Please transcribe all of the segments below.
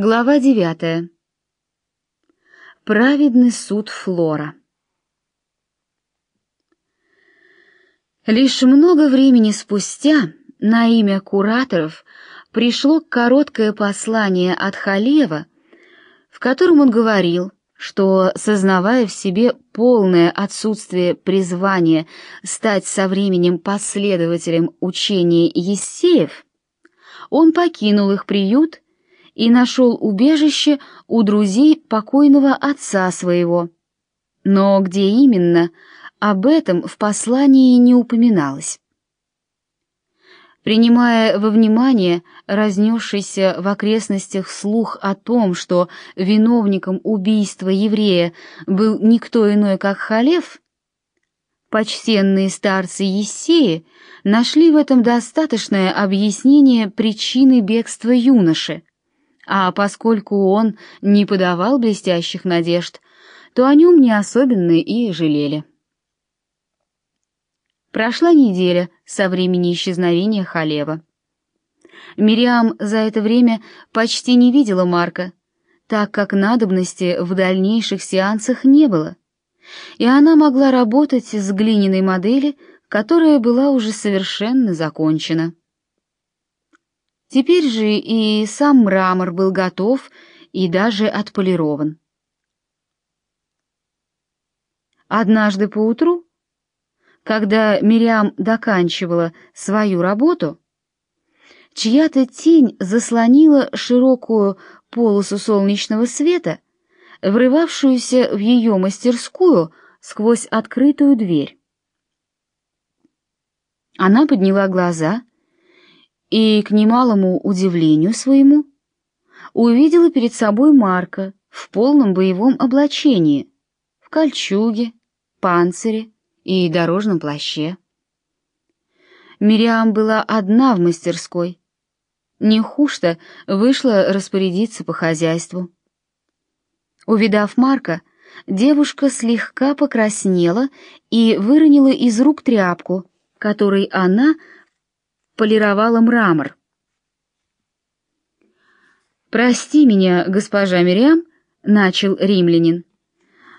Глава девятая. Праведный суд Флора. Лишь много времени спустя на имя кураторов пришло короткое послание от Халева, в котором он говорил, что, сознавая в себе полное отсутствие призвания стать со временем последователем учения Ессеев, он покинул их приют и нашел убежище у друзей покойного отца своего. Но где именно, об этом в послании не упоминалось. Принимая во внимание разнесшийся в окрестностях слух о том, что виновником убийства еврея был никто иной, как Халев, почтенные старцы Ессеи нашли в этом достаточное объяснение причины бегства юноши, а поскольку он не подавал блестящих надежд, то о нем не особенно и жалели. Прошла неделя со времени исчезновения Халева. Мириам за это время почти не видела Марка, так как надобности в дальнейших сеансах не было, и она могла работать с глиняной модели, которая была уже совершенно закончена. Теперь же и сам мрамор был готов и даже отполирован. Однажды поутру, когда Мириам доканчивала свою работу, чья-то тень заслонила широкую полосу солнечного света, врывавшуюся в ее мастерскую сквозь открытую дверь. Она подняла глаза и, к немалому удивлению своему, увидела перед собой Марка в полном боевом облачении, в кольчуге, панцире и дорожном плаще. Мириам была одна в мастерской. Не хуже вышла распорядиться по хозяйству. Увидав Марка, девушка слегка покраснела и выронила из рук тряпку, которой она полировала мрамор. «Прости меня, госпожа Мириам», — начал римлянин,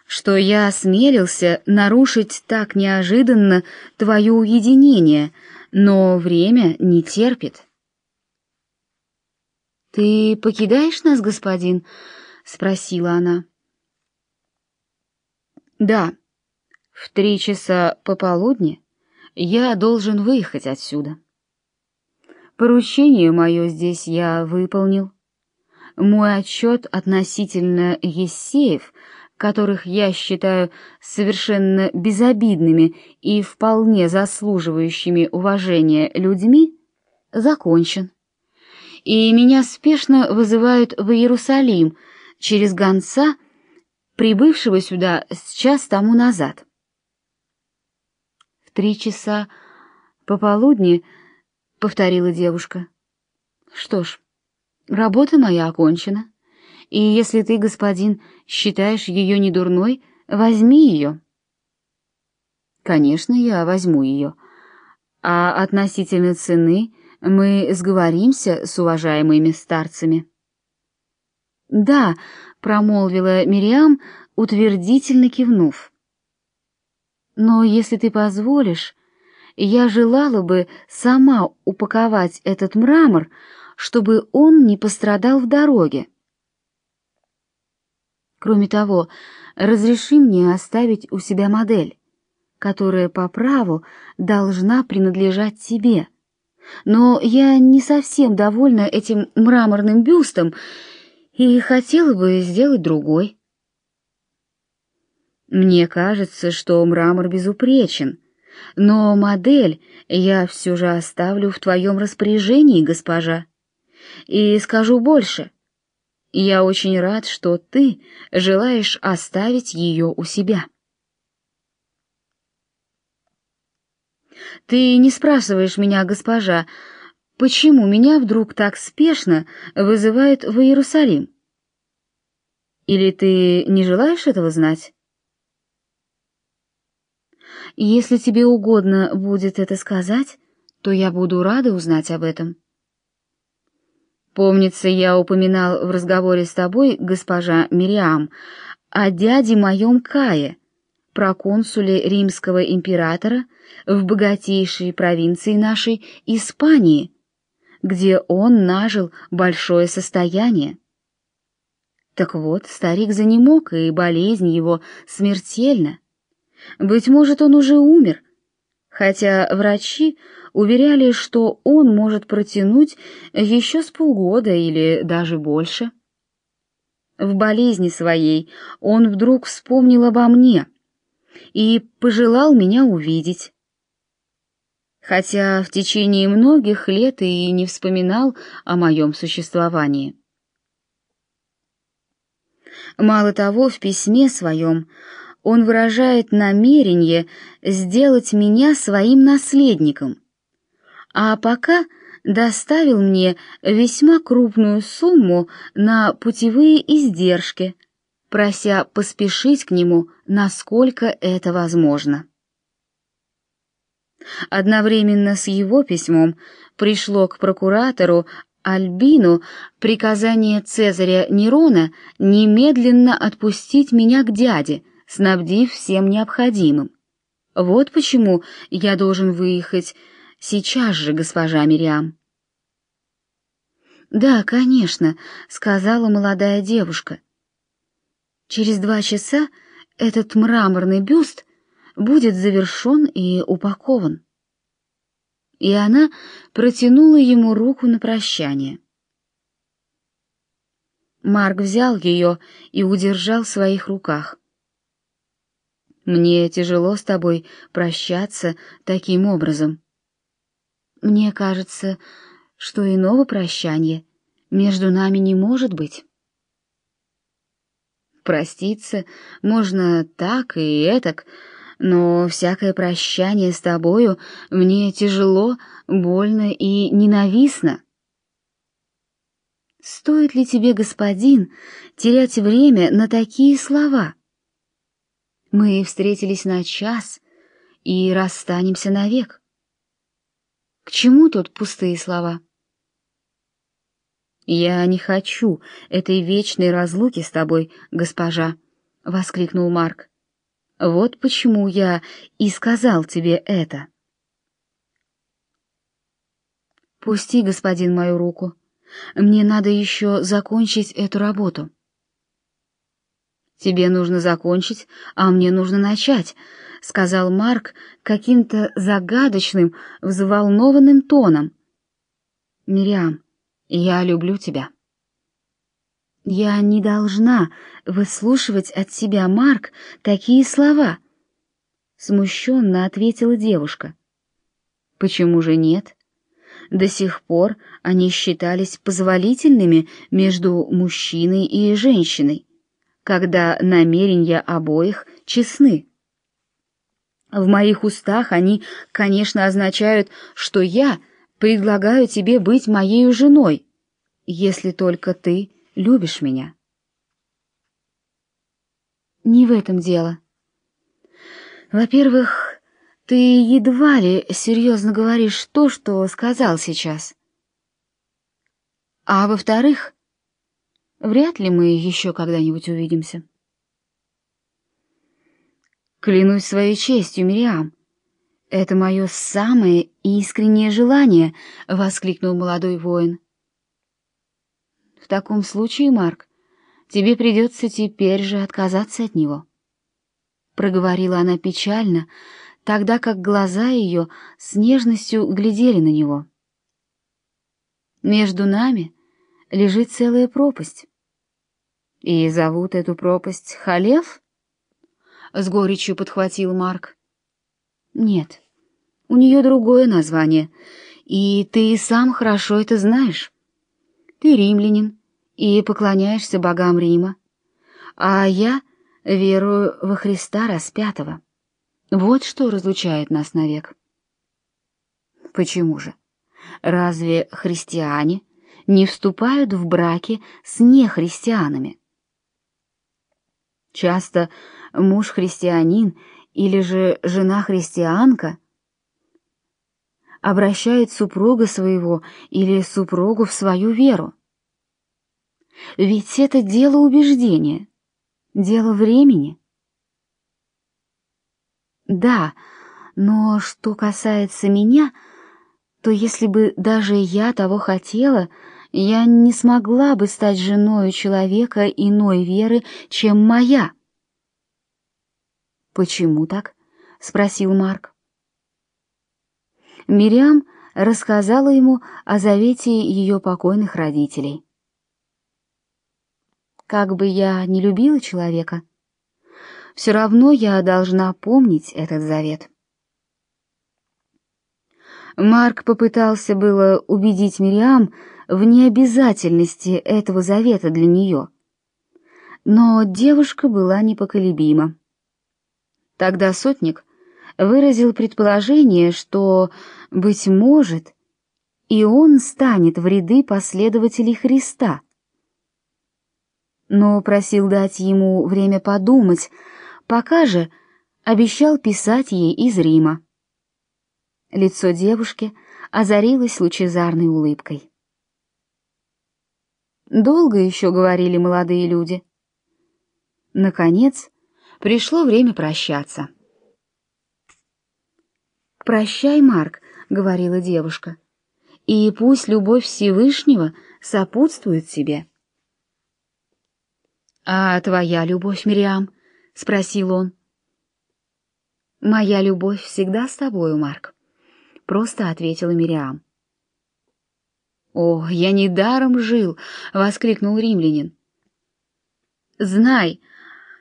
«что я осмелился нарушить так неожиданно твое уединение, но время не терпит». «Ты покидаешь нас, господин?» — спросила она. «Да, в три часа пополудни я должен выехать отсюда». Поручение мое здесь я выполнил. Мой отчет относительно Ессеев, которых я считаю совершенно безобидными и вполне заслуживающими уважения людьми, закончен. И меня спешно вызывают в Иерусалим через гонца, прибывшего сюда с час тому назад. В три часа пополудни — повторила девушка. «Что ж, работа моя окончена, и если ты, господин, считаешь ее недурной, возьми ее». «Конечно, я возьму ее. А относительно цены мы сговоримся с уважаемыми старцами». «Да», — промолвила Мириам, утвердительно кивнув. «Но если ты позволишь, я желала бы сама упаковать этот мрамор, чтобы он не пострадал в дороге. Кроме того, разреши мне оставить у себя модель, которая по праву должна принадлежать тебе. Но я не совсем довольна этим мраморным бюстом и хотела бы сделать другой. Мне кажется, что мрамор безупречен, но модель я все же оставлю в твоем распоряжении, госпожа. И скажу больше. Я очень рад, что ты желаешь оставить ее у себя. Ты не спрашиваешь меня, госпожа, почему меня вдруг так спешно вызывают в Иерусалим? Или ты не желаешь этого знать? Если тебе угодно будет это сказать, то я буду рада узнать об этом. Помнится, я упоминал в разговоре с тобой, госпожа Мириам, о дяде моем Кае, проконсуле римского императора в богатейшей провинции нашей Испании, где он нажил большое состояние. Так вот, старик занемог, и болезнь его смертельна. Быть может, он уже умер, хотя врачи уверяли, что он может протянуть еще с полгода или даже больше. В болезни своей он вдруг вспомнил обо мне и пожелал меня увидеть. Хотя в течение многих лет и не вспоминал о моем существовании. Мало того, в письме своем он выражает намерение сделать меня своим наследником, а пока доставил мне весьма крупную сумму на путевые издержки, прося поспешить к нему, насколько это возможно. Одновременно с его письмом пришло к прокуратору Альбину приказание Цезаря Нерона немедленно отпустить меня к дяде, снабдив всем необходимым. Вот почему я должен выехать сейчас же, госпожа Мириам. Да, конечно, сказала молодая девушка. Через два часа этот мраморный бюст будет завершен и упакован и она протянула ему руку на прощание. Марк взял ее и удержал в своих руках. Мне тяжело с тобой прощаться таким образом. Мне кажется, что иного прощания между нами не может быть. Проститься можно так и этак, но всякое прощание с тобою мне тяжело, больно и ненавистно. Стоит ли тебе, господин, терять время на такие слова? Мы встретились на час и расстанемся навек. К чему тут пустые слова? Я не хочу этой вечной разлуки с тобой, госпожа, воскликнул Марк. Вот почему я и сказал тебе это. Пусти, господин, мою руку. Мне надо еще закончить эту работу. Тебе нужно закончить, а мне нужно начать, сказал Марк каким-то загадочным, взволнованным тоном. Мириам, я люблю тебя. Я не должна выслушивать от себя, Марк, такие слова, смущенно ответила девушка. Почему же нет? До сих пор они считались позволительными между мужчиной и женщиной, когда намерения обоих честны. В моих устах они, конечно, означают, что я предлагаю тебе быть моей женой, если только ты любишь меня. Не в этом дело. Во-первых, ты едва ли серьезно говоришь то, что сказал сейчас. А во-вторых, вряд ли мы еще когда-нибудь увидимся. Клянусь своей честью, Мириам, это мое самое искреннее желание, воскликнул молодой воин. В таком случае, Марк, тебе придется теперь же отказаться от него. Проговорила она печально, тогда как глаза ее с нежностью глядели на него. Между нами лежит целая пропасть. И зовут эту пропасть Халев? С горечью подхватил Марк. Нет, у нее другое название, и ты сам хорошо это знаешь. Ты римлянин и поклоняешься богам Рима, а я верую во Христа распятого. Вот что разлучает нас навек. Почему же? Разве христиане не вступают в браки с нехристианами? Часто муж христианин или же жена христианка обращает супруга своего или супругу в свою веру. Ведь это дело убеждения, дело времени. Да, но что касается меня, то если бы даже я того хотела, я не смогла бы стать женой человека иной веры, чем моя. Почему так? спросил Марк. Мириам рассказала ему о завете ее покойных родителей. Как бы я ни любила человека, все равно я должна помнить этот завет. Марк попытался было убедить Мириам в необязательности этого завета для нее, но девушка была непоколебима. Тогда сотник выразил предположение, что, быть может, и он станет в ряды последователей Христа, но просил дать ему время подумать, пока же обещал писать ей из Рима. Лицо девушки озарилось лучезарной улыбкой. Долго еще говорили молодые люди. Наконец, пришло время прощаться. «Прощай, Марк», — говорила девушка, — «и пусть любовь Всевышнего сопутствует тебе». «А твоя любовь, Мириам?» — спросил он. «Моя любовь всегда с тобою, Марк», — просто ответила Мириам. «О, я недаром жил!» — воскликнул римлянин. «Знай,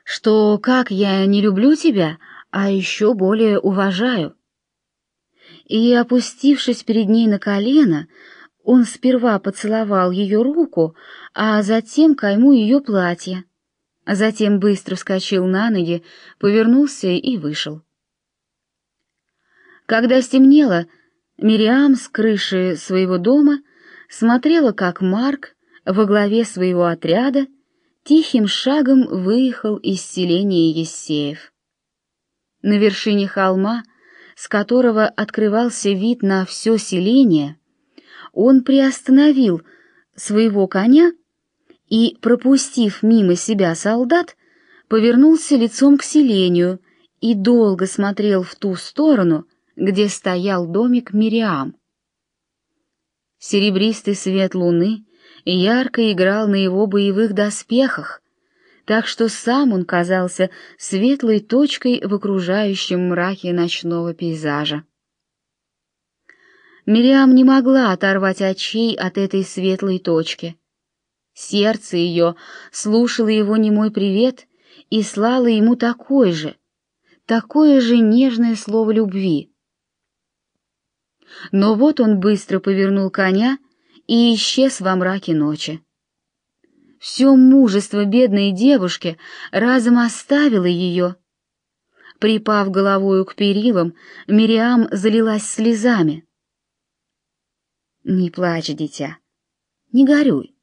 что как я не люблю тебя, а еще более уважаю». И, опустившись перед ней на колено, он сперва поцеловал ее руку, а затем кайму ее платье а затем быстро вскочил на ноги, повернулся и вышел. Когда стемнело, Мириам с крыши своего дома смотрела, как Марк во главе своего отряда тихим шагом выехал из селения Ессеев. На вершине холма, с которого открывался вид на все селение, он приостановил своего коня и, пропустив мимо себя солдат, повернулся лицом к селению и долго смотрел в ту сторону, где стоял домик Мириам. Серебристый свет луны ярко играл на его боевых доспехах, так что сам он казался светлой точкой в окружающем мраке ночного пейзажа. Мириам не могла оторвать очей от этой светлой точки. Сердце ее слушало его немой привет и слало ему такой же, такое же нежное слово любви. Но вот он быстро повернул коня и исчез во мраке ночи. Все мужество бедной девушки разом оставило ее. Припав головою к перилам, Мириам залилась слезами. «Не плачь, дитя, не горюй.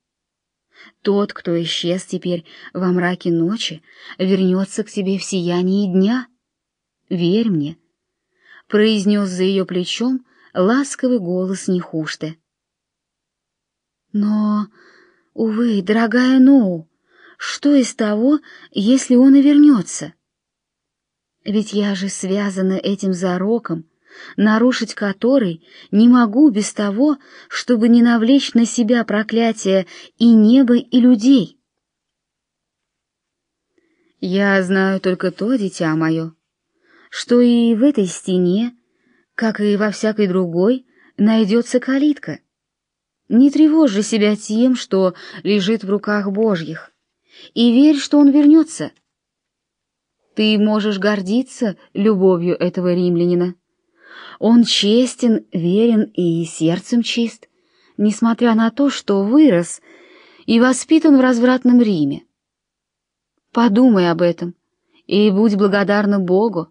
Тот, кто исчез теперь во мраке ночи, вернется к тебе в сиянии дня. Верь мне, — произнес за ее плечом ласковый голос Нехушты. Но, увы, дорогая Ноу, что из того, если он и вернется? Ведь я же связана этим зароком, нарушить который не могу без того, чтобы не навлечь на себя проклятие и неба, и людей. Я знаю только то, дитя мое, что и в этой стене, как и во всякой другой, найдется калитка. Не тревожь же себя тем, что лежит в руках Божьих, и верь, что он вернется. Ты можешь гордиться любовью этого римлянина. Он честен, верен и сердцем чист, несмотря на то, что вырос и воспитан в развратном Риме. Подумай об этом и будь благодарна Богу.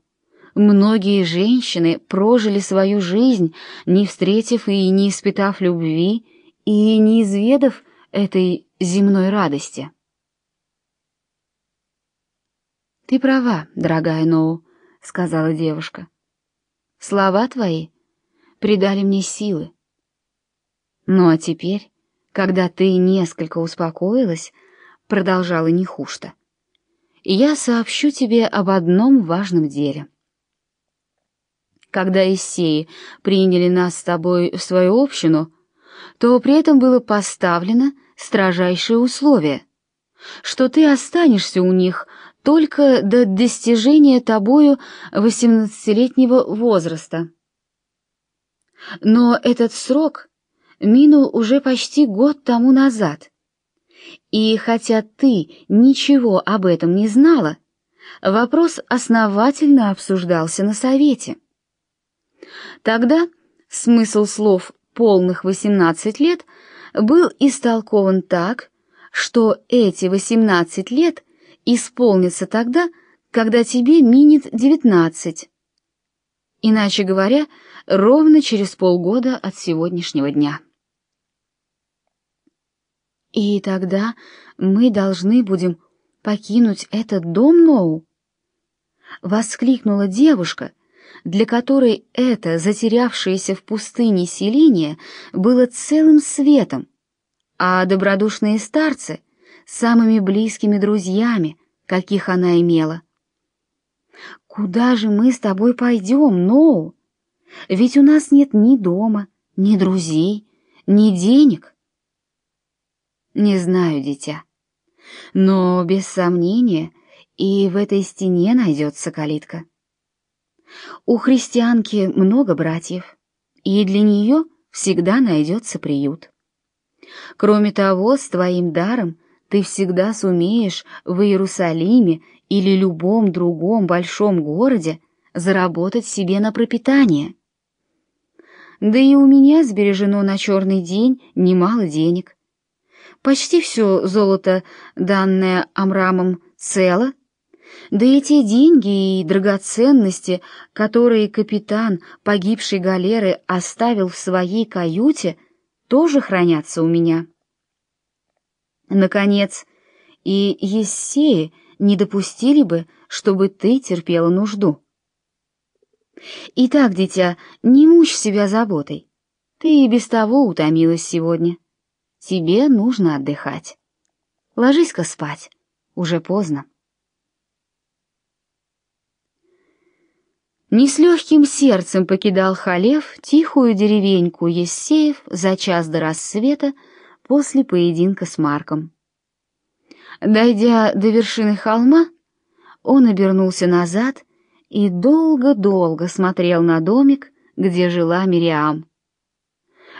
Многие женщины прожили свою жизнь, не встретив и не испытав любви, и не изведав этой земной радости. «Ты права, дорогая Ноу», — сказала девушка. Слова твои придали мне силы. Ну а теперь, когда ты несколько успокоилась, продолжала Нехушта, я сообщу тебе об одном важном деле. Когда Иссеи приняли нас с тобой в свою общину, то при этом было поставлено строжайшее условие, что ты останешься у них только до достижения тобою восемнадцатилетнего возраста. Но этот срок минул уже почти год тому назад. И хотя ты ничего об этом не знала, вопрос основательно обсуждался на совете. Тогда смысл слов «полных 18 лет» был истолкован так, что эти 18 лет исполнятся тогда, когда тебе минет 19. Иначе говоря, ровно через полгода от сегодняшнего дня. И тогда мы должны будем покинуть этот дом, Ноу? Воскликнула девушка, для которой это затерявшееся в пустыне селение было целым светом, а добродушные старцы — самыми близкими друзьями, каких она имела. «Куда же мы с тобой пойдем, Ноу? Ведь у нас нет ни дома, ни друзей, ни денег». «Не знаю, дитя, но, без сомнения, и в этой стене найдется калитка». У христианки много братьев, и для нее всегда найдется приют. Кроме того, с твоим даром ты всегда сумеешь в Иерусалиме или любом другом большом городе заработать себе на пропитание. Да и у меня сбережено на черный день немало денег. Почти все золото, данное Амрамом, цело, да и те деньги и драгоценности, которые капитан погибшей галеры оставил в своей каюте, тоже хранятся у меня. Наконец, и Ессеи не допустили бы, чтобы ты терпела нужду. Итак, дитя, не мучь себя заботой. Ты и без того утомилась сегодня. Тебе нужно отдыхать. Ложись-ка спать, уже поздно. Не с легким сердцем покидал Халев тихую деревеньку Ессеев за час до рассвета после поединка с Марком. Дойдя до вершины холма, он обернулся назад и долго-долго смотрел на домик, где жила Мириам.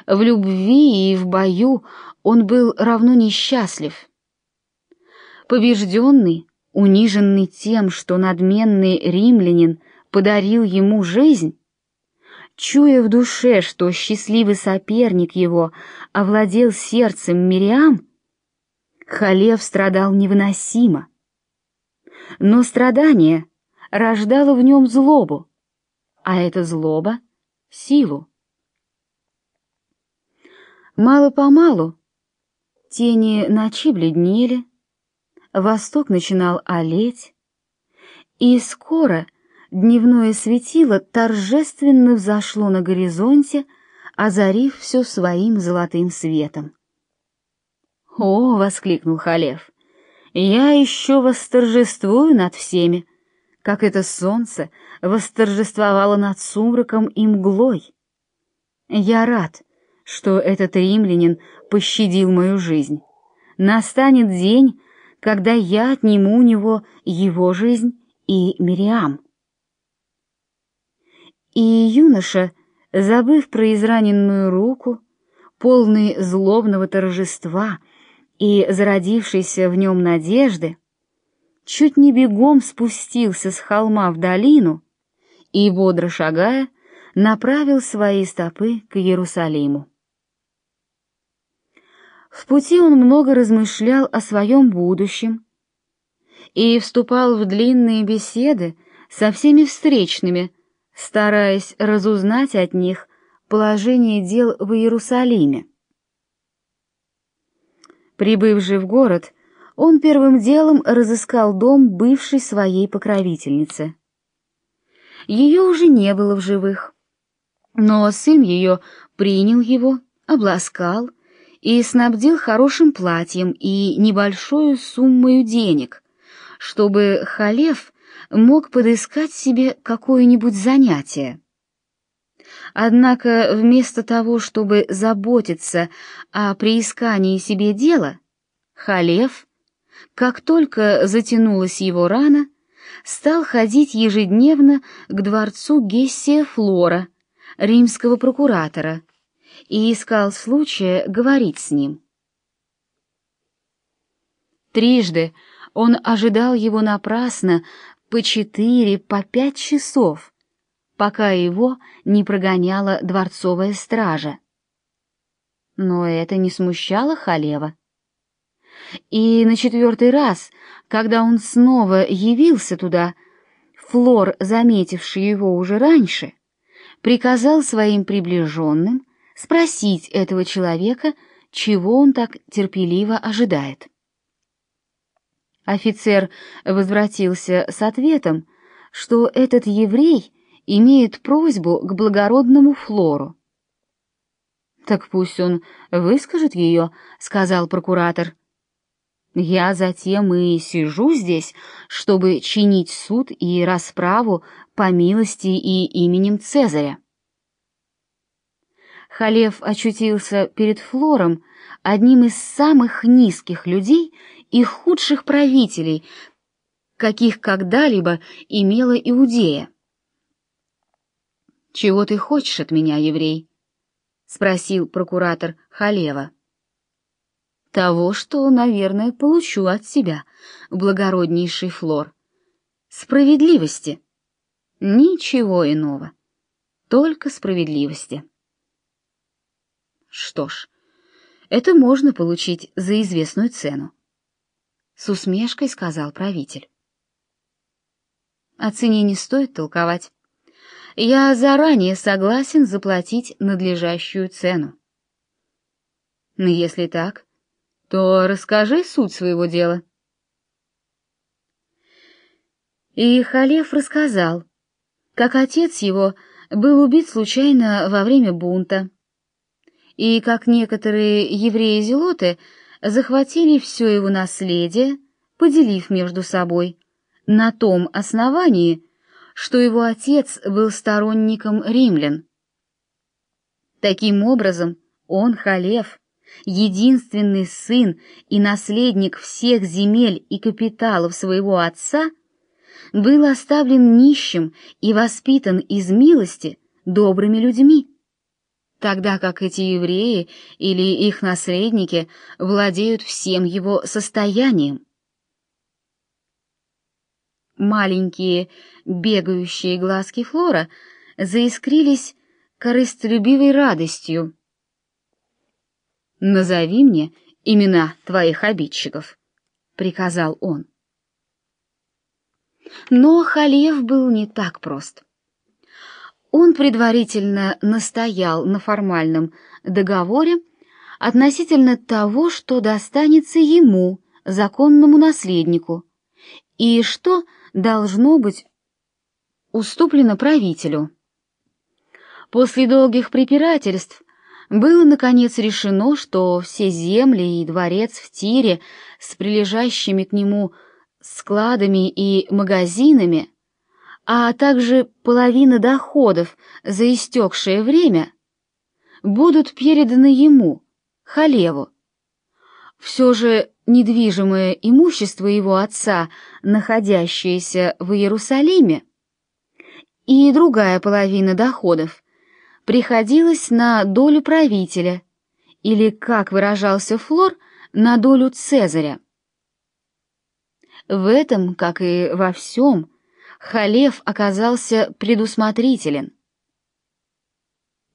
В любви и в бою он был равно несчастлив. Побежденный, униженный тем, что надменный римлянин подарил ему жизнь, чуя в душе, что счастливый соперник его овладел сердцем Мириам, Халев страдал невыносимо. Но страдание рождало в нем злобу, а эта злоба — силу. Мало-помалу тени ночи бледнели, восток начинал олеть, и скоро дневное светило торжественно взошло на горизонте, озарив все своим золотым светом. «О!» — воскликнул Халев. «Я еще восторжествую над всеми, как это солнце восторжествовало над сумраком и мглой. Я рад, что этот римлянин пощадил мою жизнь. Настанет день, когда я отниму у него его жизнь и Мириам». И юноша, забыв про израненную руку, полный злобного торжества и зародившейся в нем надежды, чуть не бегом спустился с холма в долину и, бодро шагая, направил свои стопы к Иерусалиму. В пути он много размышлял о своем будущем и вступал в длинные беседы со всеми встречными, стараясь разузнать от них положение дел в Иерусалиме. Прибыв же в город, он первым делом разыскал дом бывшей своей покровительницы. Ее уже не было в живых, но сын ее принял его, обласкал и снабдил хорошим платьем и небольшую суммою денег, чтобы Халев мог подыскать себе какое-нибудь занятие. Однако вместо того, чтобы заботиться о приискании себе дела, Халев, как только затянулась его рана, стал ходить ежедневно к дворцу Гессия Флора, римского прокуратора, и искал случая говорить с ним. Трижды он ожидал его напрасно по четыре, по пять часов, пока его не прогоняла дворцовая стража. Но это не смущало Халева. И на четвертый раз, когда он снова явился туда, Флор, заметивший его уже раньше, приказал своим приближенным спросить этого человека, чего он так терпеливо ожидает. Офицер возвратился с ответом, что этот еврей имеет просьбу к благородному Флору. «Так пусть он выскажет ее», — сказал прокуратор. «Я затем и сижу здесь, чтобы чинить суд и расправу по милости и именем Цезаря». Халев очутился перед Флором, одним из самых низких людей и худших правителей, каких когда-либо имела Иудея. «Чего ты хочешь от меня, еврей?» — спросил прокуратор Халева. «Того, что, наверное, получу от себя, благороднейший Флор. Справедливости. Ничего иного. Только справедливости». «Что ж, это можно получить за известную цену», — с усмешкой сказал правитель. «О цене не стоит толковать я заранее согласен заплатить надлежащую цену. Но если так, то расскажи суть своего дела. И Халев рассказал, как отец его был убит случайно во время бунта, и как некоторые евреи-зелоты захватили все его наследие, поделив между собой, на том основании, что его отец был сторонником римлян. Таким образом, он, Халев, единственный сын и наследник всех земель и капиталов своего отца, был оставлен нищим и воспитан из милости добрыми людьми, тогда как эти евреи или их наследники владеют всем его состоянием. Маленькие бегающие глазки Флора заискрились корыстолюбивой радостью. «Назови мне имена твоих обидчиков», — приказал он. Но Халев был не так прост. Он предварительно настоял на формальном договоре относительно того, что достанется ему, законному наследнику, и что должно быть уступлено правителю. После долгих препирательств было, наконец, решено, что все земли и дворец в Тире с прилежащими к нему складами и магазинами, а также половина доходов за истекшее время, будут переданы ему, Халеву. Все же недвижимое имущество его отца, находящееся в Иерусалиме, и другая половина доходов приходилась на долю правителя, или, как выражался Флор, на долю Цезаря. В этом, как и во всем, Халев оказался предусмотрителен.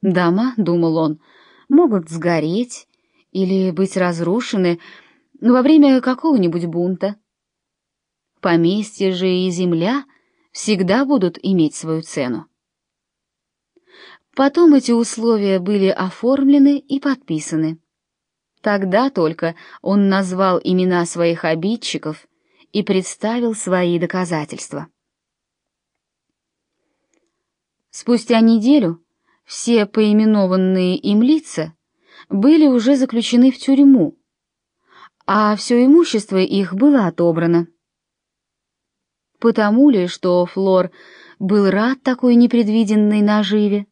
Дома, думал он, могут сгореть или быть разрушены, во время какого-нибудь бунта. Поместье же и земля всегда будут иметь свою цену. Потом эти условия были оформлены и подписаны. Тогда только он назвал имена своих обидчиков и представил свои доказательства. Спустя неделю все поименованные им лица были уже заключены в тюрьму, а все имущество их было отобрано. Потому ли, что Флор был рад такой непредвиденной наживе?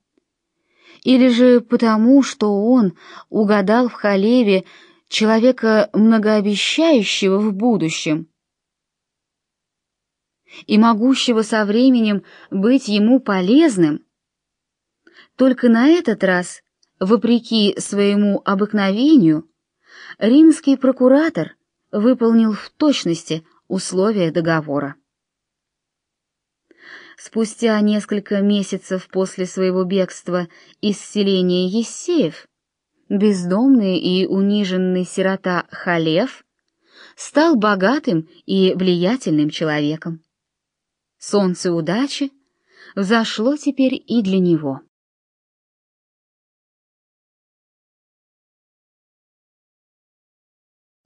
Или же потому, что он угадал в Халеве человека многообещающего в будущем и могущего со временем быть ему полезным? Только на этот раз, вопреки своему обыкновению, римский прокуратор выполнил в точности условия договора. Спустя несколько месяцев после своего бегства из селения Ессеев, бездомный и униженный сирота Халев стал богатым и влиятельным человеком. Солнце удачи взошло теперь и для него.